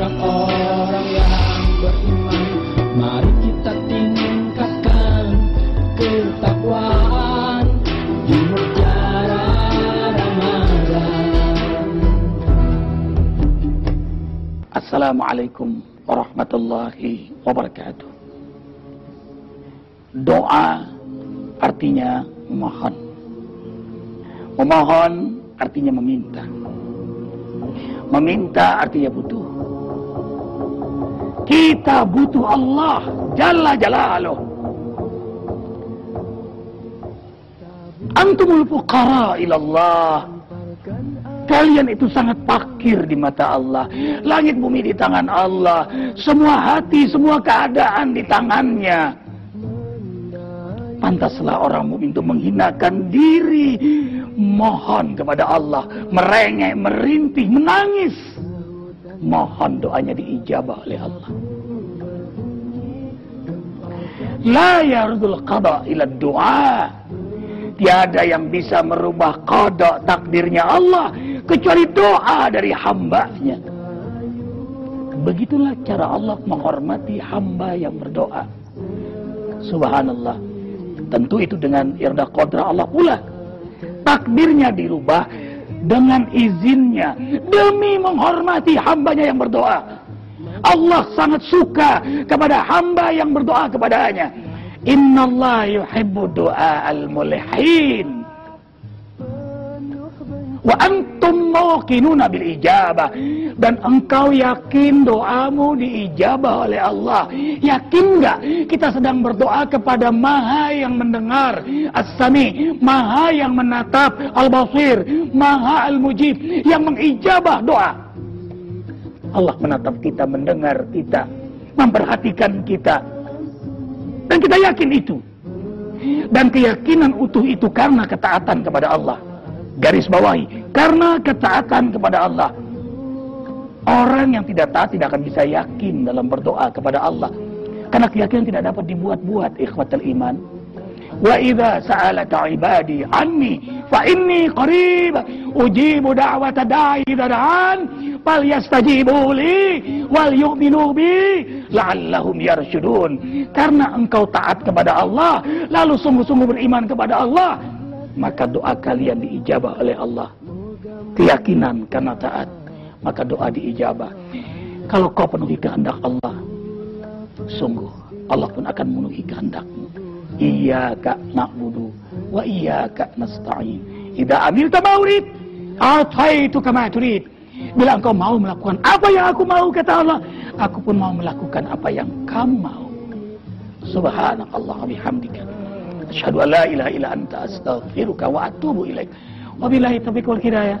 orang-orang yang beriman Mari kita tingkatkan ketakwaan Di mutiara Ramadhan Assalamualaikum warahmatullahi wabarakatuh. Doa artinya memohon. Memohon artinya meminta. Meminta artinya butuh. Kita butuh Allah Jalla Jalaluh. Antumul fuqara ilallah. Kalian itu sangat fakir di mata Allah. Langit bumi di tangan Allah. Semua hati, semua keadaan di tangannya. Pantaslah orang mukmin itu menghinakan diri. Mohon kepada Allah. Merengek, merintih, menangis. Mohon doanya diijabah oleh Allah. La yardul qada ila doa. Tiada yang bisa merubah kodok takdirnya Allah kecuali doa dari hambanya. Begitulah cara Allah menghormati hamba yang berdoa. Subhanallah. Tentu itu dengan irda kodra Allah pula. Takdirnya dirubah dengan izinnya demi menghormati hambanya yang berdoa. Allah sangat suka kepada hamba yang berdoa kepadanya. Inna Allah yuhibbu doa al-mulihin. Wa antum mawqinuna bil ijabah. Dan engkau yakin doamu diijabah oleh Allah. Yakin enggak kita sedang berdoa kepada maha yang mendengar. As-sami. Maha yang menatap. Al-basir. Maha al-mujib. Yang mengijabah doa. Allah menatap kita, mendengar kita. Memperhatikan kita dan kita yakin itu. Dan keyakinan utuh itu karena ketaatan kepada Allah. Garis bawahi. Karena ketaatan kepada Allah. Orang yang tidak taat tidak akan bisa yakin dalam berdoa kepada Allah. Karena keyakinan tidak dapat dibuat-buat ikhwatal iman. Wa idza sa'alaka ibadi anni fa inni qarib ujibu da'wata da'i da'an fal yastajibu li wal yu'minu bi la'allahum yarshudun. Karena engkau taat kepada Allah, lalu sungguh-sungguh beriman kepada Allah, maka doa kalian diijabah oleh Allah. Keyakinan karena taat, maka doa diijabah. Kalau kau penuhi kehendak Allah, sungguh Allah pun akan memenuhi kehendakmu. Iyyaka na'budu wa iyyaka nasta'in. Idza amilta maurid, ataitu kama turid. Bila engkau mau melakukan apa yang aku mau kata Allah, aku pun mau melakukan apa yang kamu mau. Subhanallah bihamdika. Asyhadu an la ilaha illa anta astaghfiruka wa atubu ilaik. Wabillahi taufiq wal hidayah.